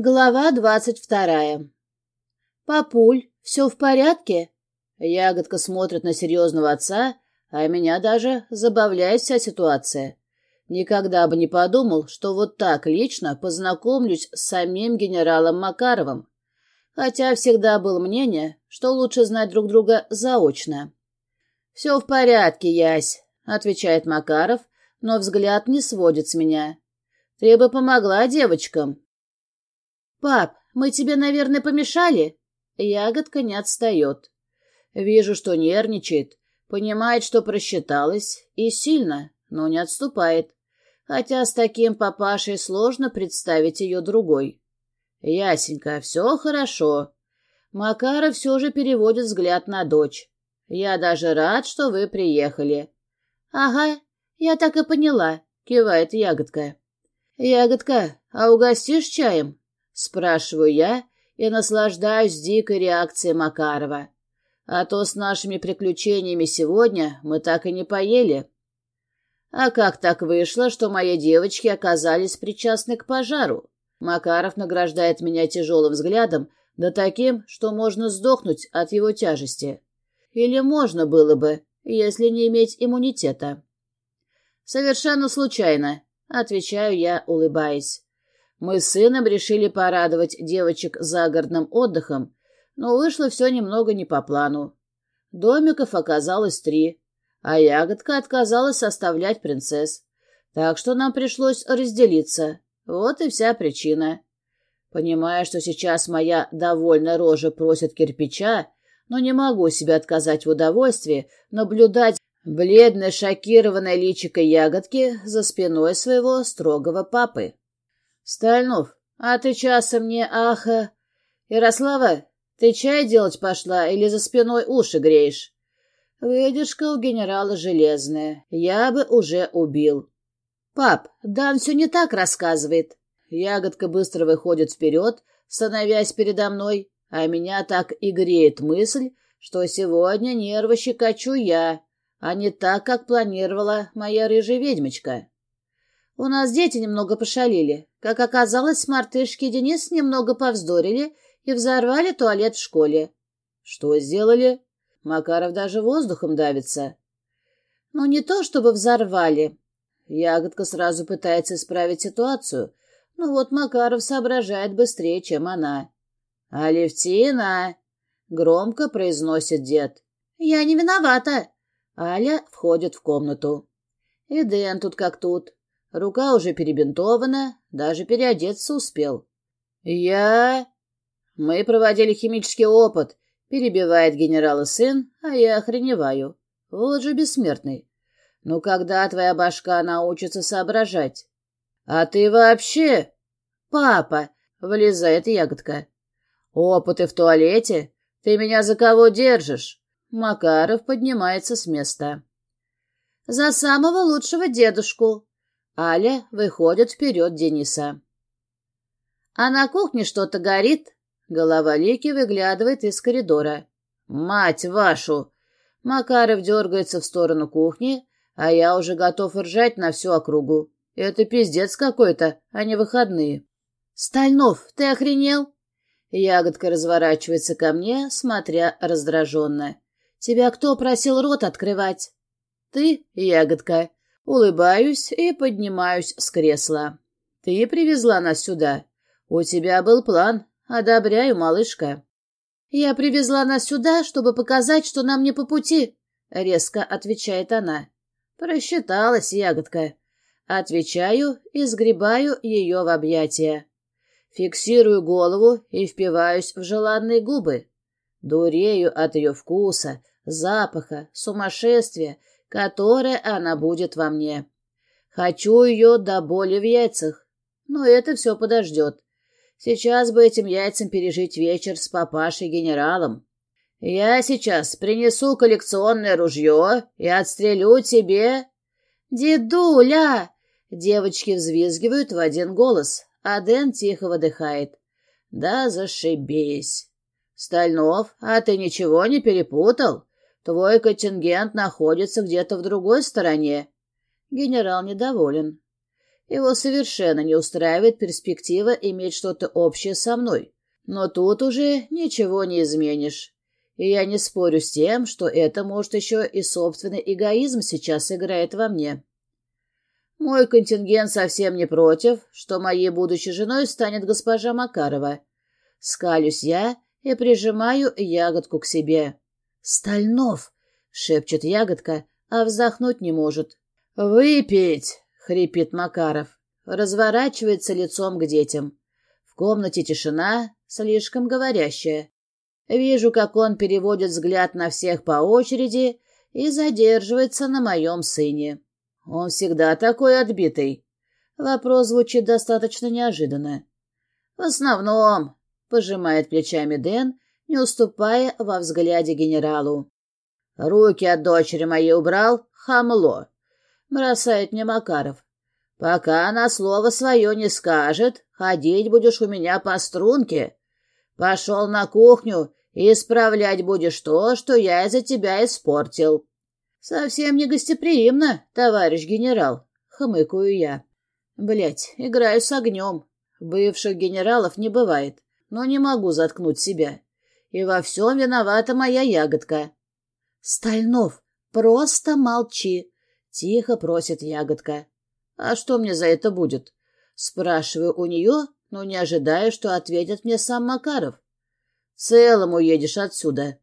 Глава двадцать вторая. «Папуль, все в порядке?» Ягодка смотрит на серьезного отца, а меня даже забавляет вся ситуация. Никогда бы не подумал, что вот так лично познакомлюсь с самим генералом Макаровым. Хотя всегда был мнение, что лучше знать друг друга заочно. «Все в порядке, Ясь», — отвечает Макаров, но взгляд не сводит с меня. «Ты бы помогла девочкам, «Пап, мы тебе, наверное, помешали?» Ягодка не отстает. Вижу, что нервничает, понимает, что просчиталась, и сильно, но не отступает. Хотя с таким папашей сложно представить ее другой. «Ясенька, все хорошо». Макаров все же переводит взгляд на дочь. «Я даже рад, что вы приехали». «Ага, я так и поняла», — кивает ягодка. «Ягодка, а угостишь чаем?» Спрашиваю я и наслаждаюсь дикой реакцией Макарова. А то с нашими приключениями сегодня мы так и не поели. А как так вышло, что мои девочки оказались причастны к пожару? Макаров награждает меня тяжелым взглядом, да таким, что можно сдохнуть от его тяжести. Или можно было бы, если не иметь иммунитета. «Совершенно случайно», — отвечаю я, улыбаясь. Мы с сыном решили порадовать девочек загородным отдыхом, но вышло все немного не по плану. Домиков оказалось три, а ягодка отказалась оставлять принцесс. Так что нам пришлось разделиться. Вот и вся причина. Понимая, что сейчас моя довольная рожа просит кирпича, но не могу себе отказать в удовольствии наблюдать бледное шокированное личико ягодки за спиной своего строгого папы. «Стальнов, а ты часом не аха...» «Ярослава, ты чай делать пошла или за спиной уши греешь?» «Выдержка у генерала железная. Я бы уже убил». «Пап, Дан все не так рассказывает». Ягодка быстро выходит вперед, становясь передо мной, а меня так и греет мысль, что сегодня нервы щекочу я, а не так, как планировала моя рыжая ведьмочка. У нас дети немного пошалили. Как оказалось, мартышки и Денис немного повздорили и взорвали туалет в школе. Что сделали? Макаров даже воздухом давится. Ну, не то чтобы взорвали. Ягодка сразу пытается исправить ситуацию, но вот Макаров соображает быстрее, чем она. «Алевтина!» — громко произносит дед. «Я не виновата!» Аля входит в комнату. И Дэн тут как тут. Рука уже перебинтована, даже переодеться успел. «Я...» «Мы проводили химический опыт», — перебивает генерала сын, а я охреневаю. Вот же бессмертный. Ну когда твоя башка научится соображать? А ты вообще... Папа, вылезает ягодка. Опыты в туалете? Ты меня за кого держишь? Макаров поднимается с места. За самого лучшего дедушку, Аля выходит вперед Дениса. А на кухне что-то горит. Голова Лики выглядывает из коридора. «Мать вашу!» Макаров дергается в сторону кухни, а я уже готов ржать на всю округу. Это пиздец какой-то, а не выходные. «Стальнов, ты охренел?» Ягодка разворачивается ко мне, смотря раздраженно. «Тебя кто просил рот открывать?» «Ты, Ягодка. Улыбаюсь и поднимаюсь с кресла. «Ты привезла нас сюда. У тебя был план. Одобряю, малышка». «Я привезла нас сюда, чтобы показать, что нам не по пути», — резко отвечает она. «Просчиталась, ягодка». Отвечаю и сгребаю ее в объятия. Фиксирую голову и впиваюсь в желанные губы. Дурею от ее вкуса, запаха, сумасшествия которое она будет во мне. Хочу ее до боли в яйцах, но это все подождет. Сейчас бы этим яйцам пережить вечер с папашей-генералом. Я сейчас принесу коллекционное ружье и отстрелю тебе... «Дедуля!» Девочки взвизгивают в один голос, а Дэн тихо выдыхает. «Да зашибись!» «Стальнов, а ты ничего не перепутал?» Твой контингент находится где-то в другой стороне. Генерал недоволен. Его совершенно не устраивает перспектива иметь что-то общее со мной. Но тут уже ничего не изменишь. И я не спорю с тем, что это, может, еще и собственный эгоизм сейчас играет во мне. Мой контингент совсем не против, что моей будущей женой станет госпожа Макарова. Скалюсь я и прижимаю ягодку к себе. «Стальнов!» — шепчет ягодка, а вздохнуть не может. «Выпить!» — хрипит Макаров. Разворачивается лицом к детям. В комнате тишина, слишком говорящая. Вижу, как он переводит взгляд на всех по очереди и задерживается на моем сыне. Он всегда такой отбитый. Вопрос звучит достаточно неожиданно. В основном, пожимает плечами Дэн, не уступая во взгляде генералу. Руки от дочери моей убрал, хамло, бросает мне Макаров. Пока она слово свое не скажет, ходить будешь у меня по струнке. Пошел на кухню и исправлять будешь то, что я из-за тебя испортил. Совсем не гостеприимно, товарищ генерал, хмыкаю я. Блять, играю с огнем. Бывших генералов не бывает, но не могу заткнуть себя. И во всем виновата моя ягодка. Стальнов, просто молчи, тихо просит ягодка. А что мне за это будет? Спрашиваю у нее, но не ожидаю, что ответит мне сам Макаров. Целым уедешь отсюда.